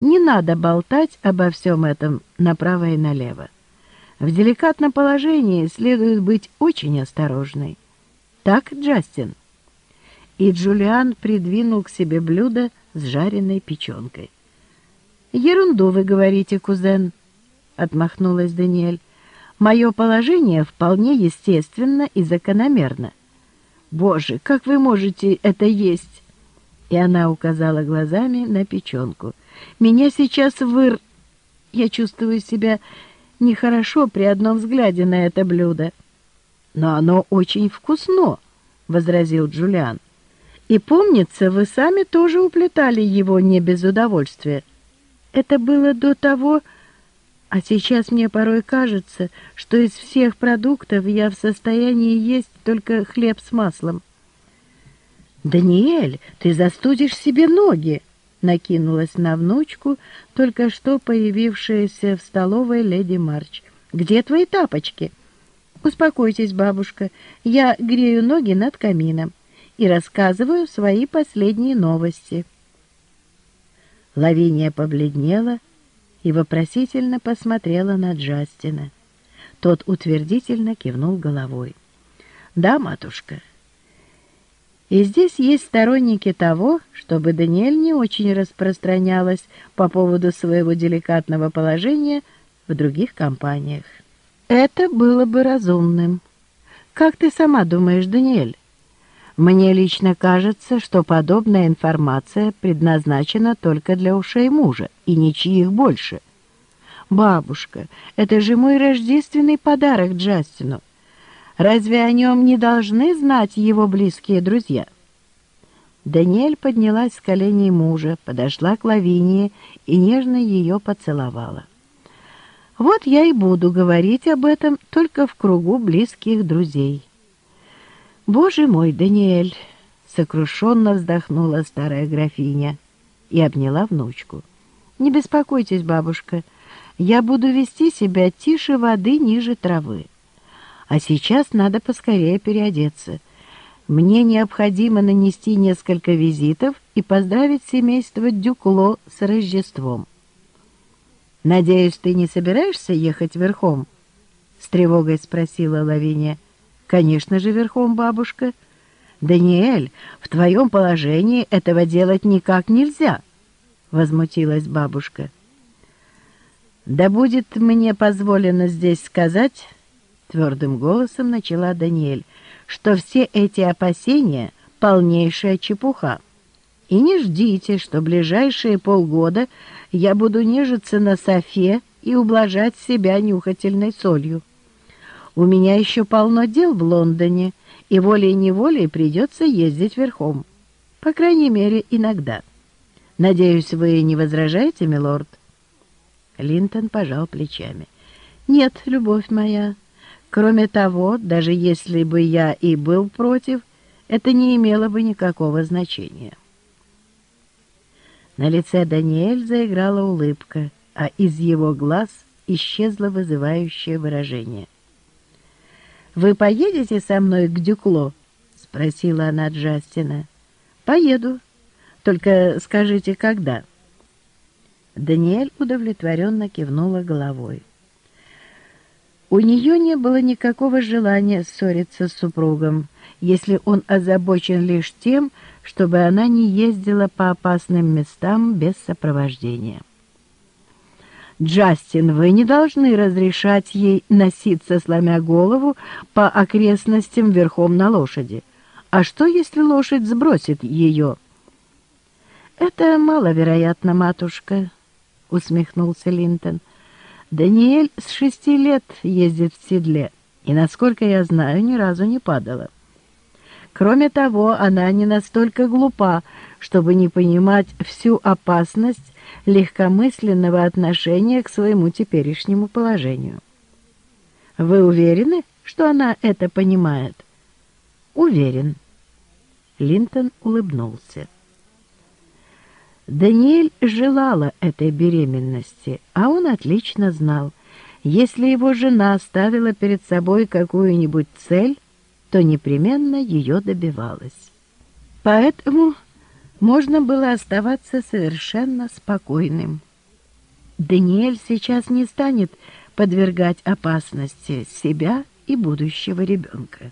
Не надо болтать обо всем этом направо и налево. В деликатном положении следует быть очень осторожной. Так, Джастин?» И Джулиан придвинул к себе блюдо с жареной печенкой. «Ерунду вы говорите, кузен», — отмахнулась Даниэль. «Мое положение вполне естественно и закономерно. Боже, как вы можете это есть?» И она указала глазами на печенку. «Меня сейчас выр... Я чувствую себя нехорошо при одном взгляде на это блюдо». «Но оно очень вкусно», — возразил Джулиан. «И помнится, вы сами тоже уплетали его не без удовольствия. Это было до того... А сейчас мне порой кажется, что из всех продуктов я в состоянии есть только хлеб с маслом. «Даниэль, ты застудишь себе ноги!» Накинулась на внучку только что появившаяся в столовой леди Марч. «Где твои тапочки?» «Успокойтесь, бабушка, я грею ноги над камином и рассказываю свои последние новости». Лавиния побледнела и вопросительно посмотрела на Джастина. Тот утвердительно кивнул головой. «Да, матушка, и здесь есть сторонники того, чтобы Даниэль не очень распространялась по поводу своего деликатного положения в других компаниях. Это было бы разумным. Как ты сама думаешь, Даниэль? Мне лично кажется, что подобная информация предназначена только для ушей мужа и ничьих больше. Бабушка, это же мой рождественный подарок Джастину. Разве о нем не должны знать его близкие друзья? Даниэль поднялась с коленей мужа, подошла к Лавинии и нежно ее поцеловала. Вот я и буду говорить об этом только в кругу близких друзей. «Боже мой, Даниэль!» — сокрушенно вздохнула старая графиня и обняла внучку. «Не беспокойтесь, бабушка, я буду вести себя тише воды ниже травы. А сейчас надо поскорее переодеться. Мне необходимо нанести несколько визитов и поздравить семейство Дюкло с Рождеством. «Надеюсь, ты не собираешься ехать верхом?» — с тревогой спросила Лавиния. «Конечно же, верхом, бабушка. Даниэль, в твоем положении этого делать никак нельзя», — возмутилась бабушка. «Да будет мне позволено здесь сказать...» Твердым голосом начала Даниэль, что все эти опасения — полнейшая чепуха. И не ждите, что ближайшие полгода я буду нежиться на софе и ублажать себя нюхательной солью. У меня еще полно дел в Лондоне, и волей-неволей придется ездить верхом. По крайней мере, иногда. Надеюсь, вы не возражаете, милорд?» Линтон пожал плечами. «Нет, любовь моя, Кроме того, даже если бы я и был против, это не имело бы никакого значения. На лице Даниэль заиграла улыбка, а из его глаз исчезло вызывающее выражение. «Вы поедете со мной к Дюкло?» — спросила она Джастина. «Поеду. Только скажите, когда?» Даниэль удовлетворенно кивнула головой. У нее не было никакого желания ссориться с супругом, если он озабочен лишь тем, чтобы она не ездила по опасным местам без сопровождения. «Джастин, вы не должны разрешать ей носиться, сломя голову, по окрестностям верхом на лошади. А что, если лошадь сбросит ее?» «Это маловероятно, матушка», — усмехнулся Линтон. Даниэль с шести лет ездит в седле, и, насколько я знаю, ни разу не падала. Кроме того, она не настолько глупа, чтобы не понимать всю опасность легкомысленного отношения к своему теперешнему положению. Вы уверены, что она это понимает? Уверен. Линтон улыбнулся. Даниэль желала этой беременности, а он отлично знал, если его жена ставила перед собой какую-нибудь цель, то непременно ее добивалась. Поэтому можно было оставаться совершенно спокойным. Даниэль сейчас не станет подвергать опасности себя и будущего ребенка.